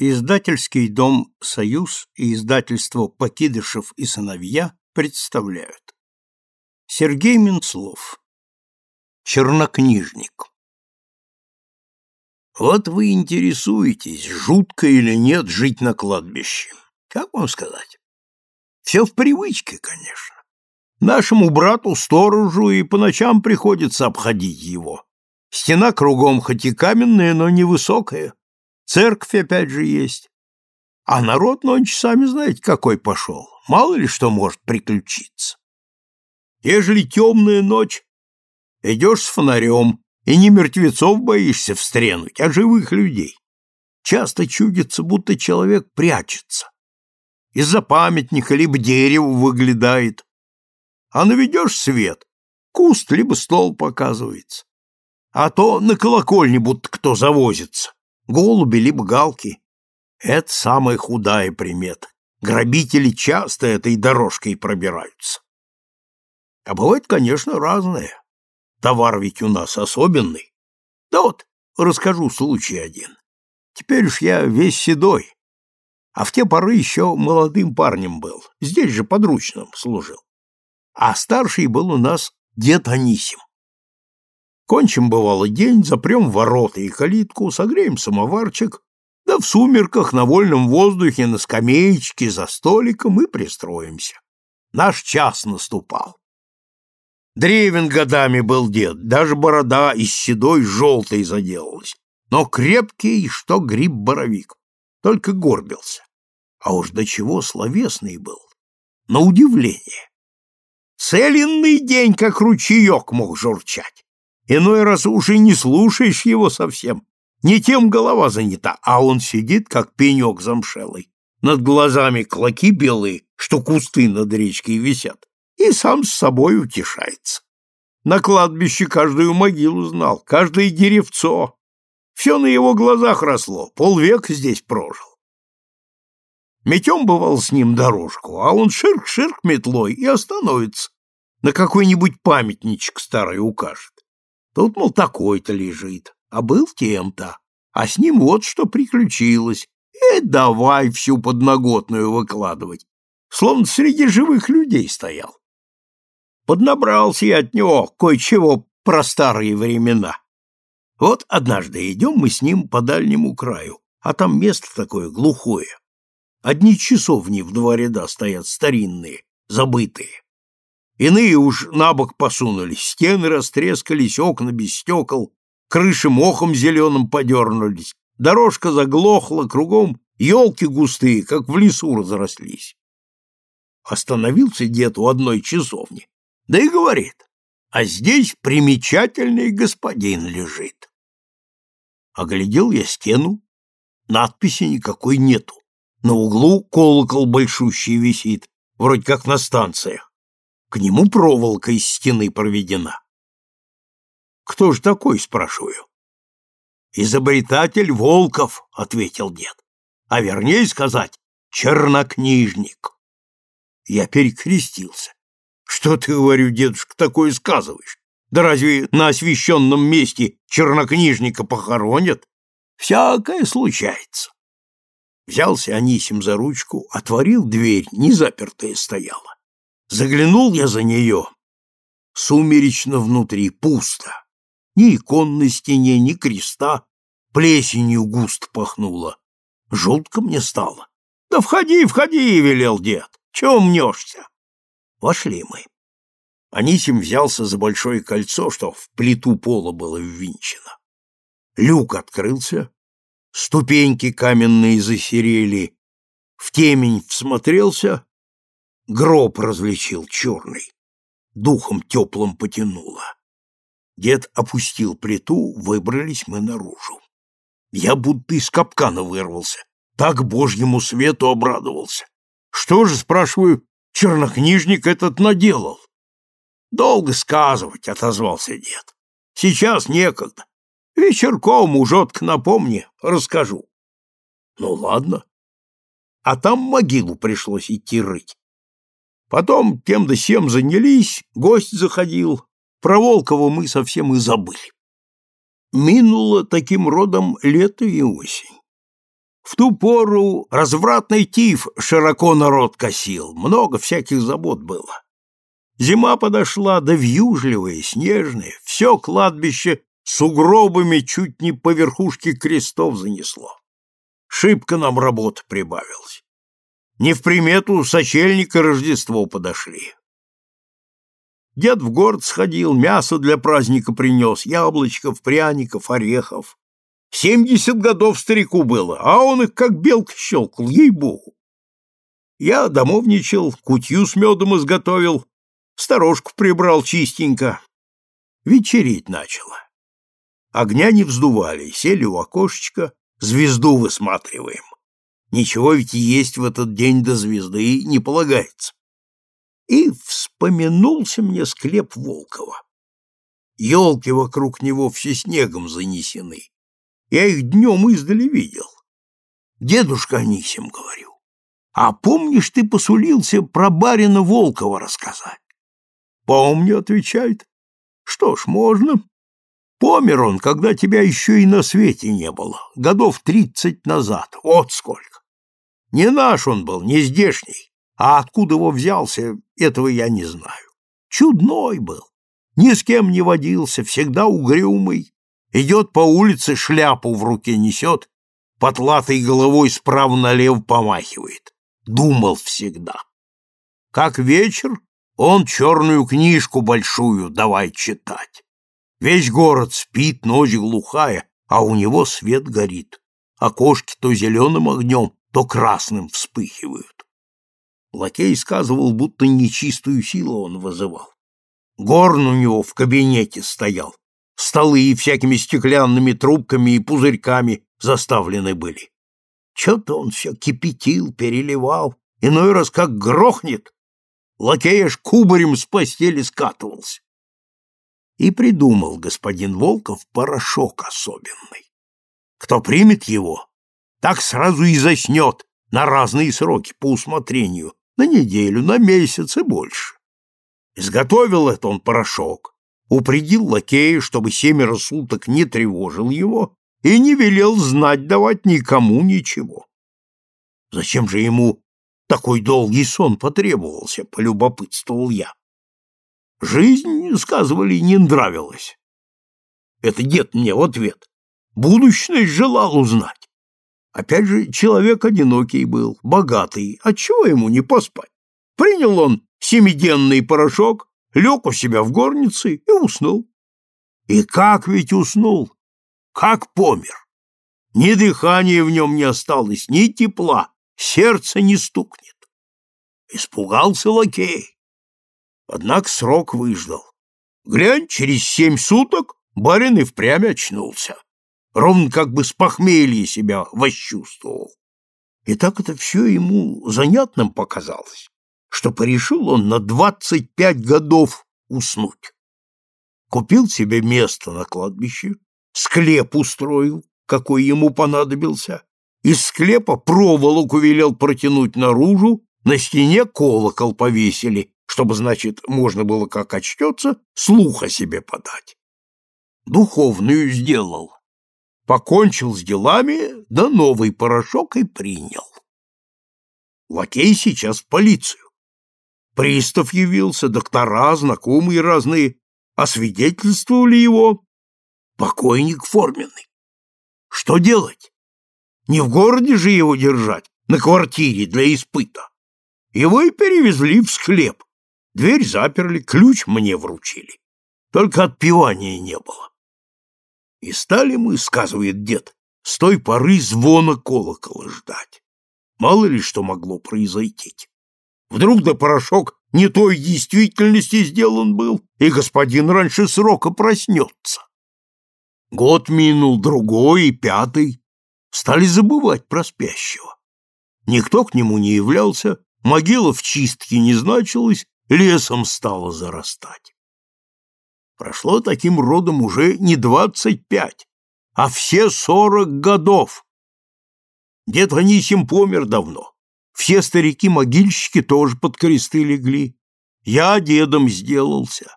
Издательский дом «Союз» и издательство «Покидышев и сыновья» представляют. Сергей Минцлов. Чернокнижник. Вот вы интересуетесь, жутко или нет жить на кладбище. Как вам сказать? Все в привычке, конечно. Нашему брату-сторожу и по ночам приходится обходить его. Стена кругом хоть и каменная, но невысокая. Церковь опять же есть. А народ нонче сами знаете, какой пошел. Мало ли что может приключиться. Ежели темная ночь, идешь с фонарем, и не мертвецов боишься встрянуть, а живых людей. Часто чудится, будто человек прячется. Из-за памятника либо дерева выглядает. А наведешь свет, куст либо стол показывается. А то на колокольне будто кто завозится голуби либо галки. Это самая худая примета. Грабители часто этой дорожкой пробираются. А бывает, конечно, разное. Товар ведь у нас особенный. Да вот, расскажу случай один. Теперь уж я весь седой, а в те поры еще молодым парнем был, здесь же подручным служил. А старший был у нас дед Анисим. Кончим, бывало, день, запрем ворота и калитку, согреем самоварчик, да в сумерках на вольном воздухе на скамеечке за столиком и пристроимся. Наш час наступал. Древен годами был дед, даже борода из седой желтой заделалась, но крепкий, что гриб-боровик, только горбился. А уж до чего словесный был, на удивление. Целенный день, как ручеек, мог журчать. Иной раз уже не слушаешь его совсем. Не тем голова занята, а он сидит, как пенек замшелый. Над глазами клоки белые, что кусты над речкой висят, и сам с собой утешается. На кладбище каждую могилу знал, каждое деревцо. Все на его глазах росло, полвека здесь прожил. Метем бывал с ним дорожку, а он ширк-ширк метлой и остановится, на какой-нибудь памятничек старый укажет. Тут, мол, такой-то лежит, а был тем-то, а с ним вот что приключилось. И давай всю подноготную выкладывать, словно среди живых людей стоял. Поднабрался я от него кое-чего про старые времена. Вот однажды идем мы с ним по дальнему краю, а там место такое глухое. Одни часовни в два ряда стоят старинные, забытые. Иные уж на бок посунулись, стены растрескались, окна без стекол, крыши мохом зеленым подернулись, дорожка заглохла, кругом елки густые, как в лесу разрослись. Остановился дед у одной часовни, да и говорит, а здесь примечательный господин лежит. Оглядел я стену, надписи никакой нету. На углу колокол большущий висит, вроде как на станциях. К нему проволока из стены проведена. «Кто ж такой?» — спрашиваю. «Изобретатель Волков», — ответил дед. «А вернее сказать, чернокнижник». Я перекрестился. «Что ты, говорю, дедушка, такое сказываешь? Да разве на освященном месте чернокнижника похоронят? Всякое случается». Взялся Анисим за ручку, отворил дверь, не запертая стояла. Заглянул я за нее. Сумеречно внутри, пусто. Ни икон на стене, ни креста. Плесенью густ пахнуло. Жутко мне стало. «Да входи, входи!» — велел дед. «Чего мнешься?» Вошли мы. Анисим взялся за большое кольцо, что в плиту пола было ввинчено. Люк открылся, ступеньки каменные засерели. В темень всмотрелся Гроб различил черный. Духом теплым потянуло. Дед опустил плиту, выбрались мы наружу. Я будто из капкана вырвался. Так божьему свету обрадовался. Что же, спрашиваю, чернокнижник этот наделал? Долго сказывать, отозвался дед. Сейчас некогда. Вечерком, ужотко напомни, расскажу. Ну ладно. А там могилу пришлось идти рыть. Потом тем да сем занялись, гость заходил. Про Волкова мы совсем и забыли. Минуло таким родом лето и осень. В ту пору развратный тиф широко народ косил, много всяких забот было. Зима подошла, да вьюжливая, снежная, все кладбище с угробами чуть не по верхушке крестов занесло. Шибко нам работа прибавилась. Не в примету сочельника Рождество подошли. Дед в город сходил, мясо для праздника принес, яблочков, пряников, орехов. Семьдесят годов старику было, а он их как белка щелкал, ей-богу. Я домовничал, кутью с медом изготовил, сторожку прибрал чистенько. Вечереть начало. Огня не вздували, сели у окошечка, звезду высматриваем. Ничего ведь есть в этот день до звезды не полагается. И вспомянулся мне склеп Волкова. Елки вокруг него все снегом занесены. Я их днем издали видел. Дедушка Анисим, говорю, а помнишь, ты посулился про барина Волкова рассказать? Помню, отвечает. Что ж, можно. Помер он, когда тебя еще и на свете не было, годов тридцать назад, вот сколько. Не наш он был, не здешний, а откуда его взялся, этого я не знаю. Чудной был, ни с кем не водился, всегда угрюмый, идет по улице, шляпу в руке несет, потлатой головой справа налево помахивает. Думал всегда. Как вечер, он черную книжку большую давай читать. Весь город спит, ночь глухая, а у него свет горит. Окошки то зеленым огнем, то красным вспыхивают. Лакей сказывал, будто нечистую силу он вызывал. Горн у него в кабинете стоял. Столы и всякими стеклянными трубками и пузырьками заставлены были. Че-то он все кипятил, переливал, иной раз как грохнет. Лакей аж кубарем с постели скатывался. И придумал господин Волков порошок особенный. Кто примет его, так сразу и заснет на разные сроки по усмотрению, на неделю, на месяц и больше. Изготовил это он порошок, упредил лакея, чтобы семеро суток не тревожил его, и не велел знать давать никому ничего. Зачем же ему такой долгий сон потребовался, полюбопытствовал я. Жизнь, сказывали, не нравилась. Это дед мне в ответ. Будущность желал узнать. Опять же, человек одинокий был, богатый, отчего ему не поспать? Принял он семиденный порошок, лег у себя в горнице и уснул. И как ведь уснул? Как помер? Ни дыхания в нем не осталось, ни тепла, сердце не стукнет. Испугался лакей. Однако срок выждал. Глянь, через семь суток барин и впрямь очнулся ровно как бы с похмелья себя восчувствовал. И так это все ему занятным показалось, что порешил он на двадцать пять годов уснуть. Купил себе место на кладбище, склеп устроил, какой ему понадобился, из склепа проволоку велел протянуть наружу, на стене колокол повесили, чтобы, значит, можно было, как очтется, слух о себе подать. Духовную сделал, покончил с делами, да новый порошок и принял. Лакей сейчас в полицию. Пристав явился, доктора, знакомые разные, освидетельствовали его. Покойник форменный. Что делать? Не в городе же его держать, на квартире для испыта. Его и перевезли в склеп. Дверь заперли, ключ мне вручили. Только отпевания не было. И стали мы, сказывает дед, с той поры звона колокола ждать. Мало ли что могло произойти. Вдруг да порошок не той действительности сделан был, и господин раньше срока проснется. Год минул, другой и пятый. Стали забывать про спящего. Никто к нему не являлся, могила в чистке не значилась, лесом стала зарастать. Прошло таким родом уже не двадцать пять, а все сорок годов. Дед Анисим помер давно. Все старики-могильщики тоже под кресты легли. Я дедом сделался.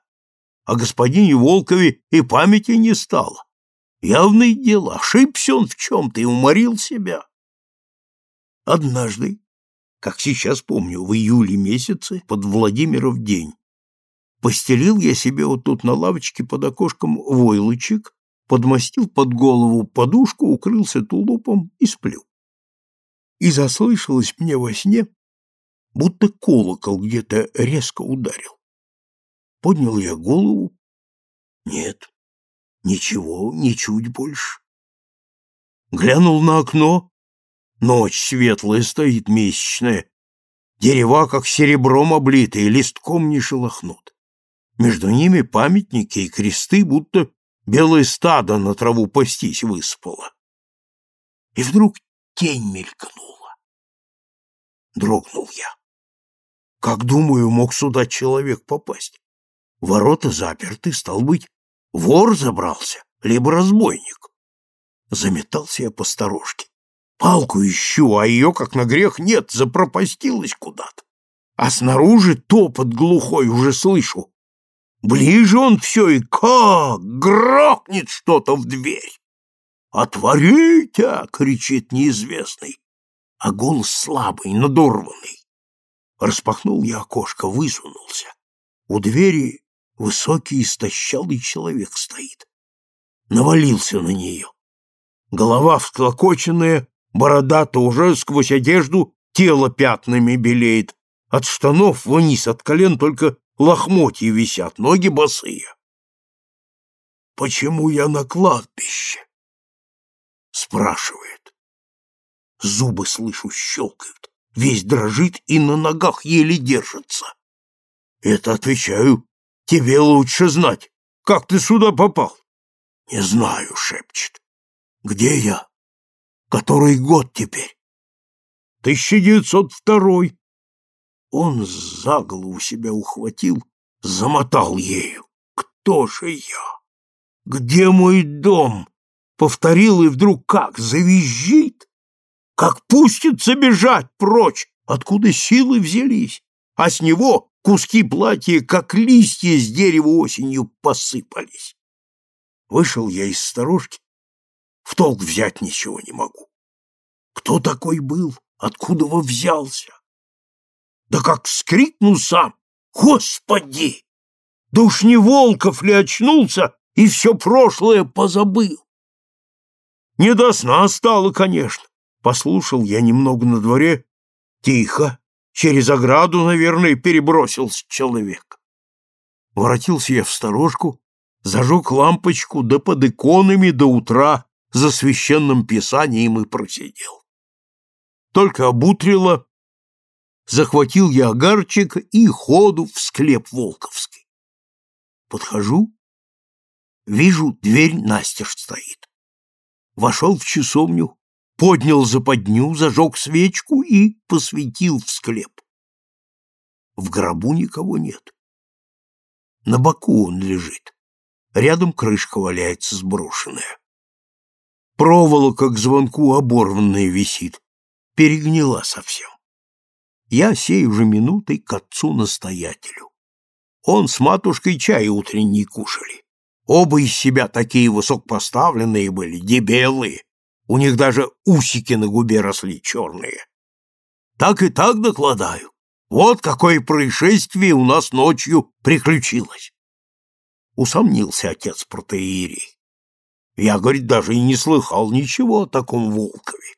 О господине Волкове и памяти не стало. Явное дело, ошибся он в чем-то и уморил себя. Однажды, как сейчас помню, в июле месяце, под Владимиров день, постелил я себе вот тут на лавочке под окошком войлочек, подмастил под голову подушку, укрылся тулупом и сплю. И заслышалось мне во сне, будто колокол где-то резко ударил. Поднял я голову. Нет, ничего, ничуть больше. Глянул на окно. Ночь светлая стоит месячная. Дерева, как серебром облитые, листком не шелохнут. Между ними памятники и кресты, будто белое стадо на траву пастись выспало. И вдруг тень мелькнула. Дрогнул я. Как, думаю, мог сюда человек попасть? Ворота заперты, стал быть, вор забрался, либо разбойник. Заметался я по сторожке. Палку ищу, а ее, как на грех, нет, запропастилась куда-то. А снаружи топот глухой уже слышу. Ближе он все и как грохнет что-то в дверь. «Отворите!» — кричит неизвестный, а голос слабый, надорванный. Распахнул я окошко, высунулся. У двери высокий истощалый человек стоит. Навалился на нее. Голова всклокоченная, борода-то уже сквозь одежду тело пятнами белеет. От штанов вниз, от колен только лохмотья висят, ноги босые. «Почему я на кладбище?» Спрашивает. Зубы, слышу, щелкают, весь дрожит и на ногах еле держится. Это, отвечаю, тебе лучше знать. Как ты сюда попал? Не знаю, шепчет. Где я? Который год теперь? 1902. Он за голову себя ухватил, замотал ею. Кто же я? Где мой дом? Повторил и вдруг как завизжит, как пустится бежать прочь, откуда силы взялись, а с него куски платья, как листья с дерева осенью, посыпались. Вышел я из сторожки, в толк взять ничего не могу. Кто такой был? Откуда вы взялся? Да как вскрикнул сам! Господи! Да уж не Волков ли очнулся и все прошлое позабыл? Не до сна стало, конечно. Послушал я немного на дворе. Тихо. Через ограду, наверное, перебросился человек. Воротился я в сторожку, зажег лампочку, да под иконами до утра за священным писанием и просидел. Только обутрило, захватил я огарчик и ходу в склеп Волковский. Подхожу, вижу, дверь настежь стоит. Вошел в часовню, поднял западню, зажег свечку и посветил в склеп. В гробу никого нет. На боку он лежит. Рядом крышка валяется сброшенная. Проволока к звонку оборванная висит, перегнила совсем. Я сей уже минутой к отцу-настоятелю. Он с матушкой чай утренний кушали. Оба из себя такие высокопоставленные были, дебелые. У них даже усики на губе росли черные. Так и так докладаю. Вот какое происшествие у нас ночью приключилось. Усомнился отец протеерей. Я, говорит, даже и не слыхал ничего о таком Волкове.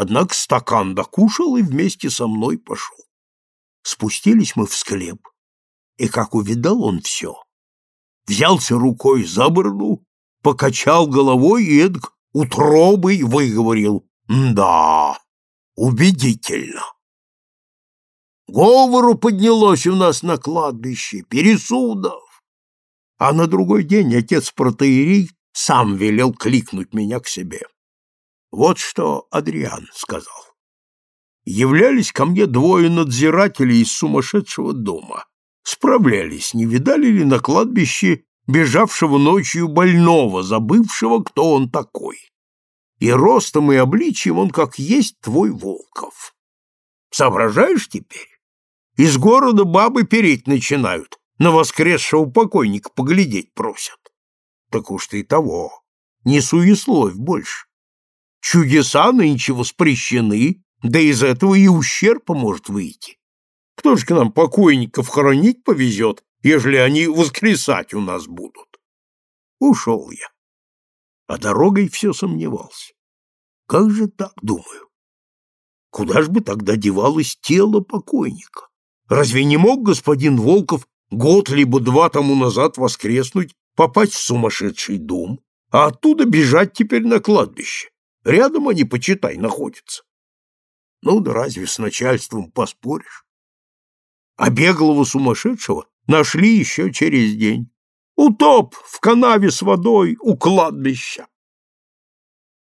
Однако стакан докушал и вместе со мной пошел. Спустились мы в склеп, и как увидал он все, взялся рукой за бороду, покачал головой и эдак утробой выговорил «Да, убедительно». Говору поднялось у нас на кладбище, пересудов. А на другой день отец протеерей сам велел кликнуть меня к себе. Вот что Адриан сказал. Являлись ко мне двое надзирателей из сумасшедшего дома. Справлялись, не видали ли на кладбище бежавшего ночью больного, забывшего, кто он такой. И ростом и обличием он как есть твой Волков. Соображаешь теперь? Из города бабы переть начинают, на воскресшего покойника поглядеть просят. Так уж ты того, не суесловь больше. Чудеса нынче воспрещены, Да из этого и ущерб может выйти. Кто же к нам покойников хоронить повезет, ежели они воскресать у нас будут? Ушел я. А дорогой все сомневался. Как же так, думаю? Куда ж бы тогда девалось тело покойника? Разве не мог господин Волков год либо два тому назад воскреснуть, попасть в сумасшедший дом, а оттуда бежать теперь на кладбище? Рядом они, почитай, находятся. Ну да разве с начальством поспоришь? А беглого сумасшедшего нашли еще через день. Утоп в канаве с водой у кладбища.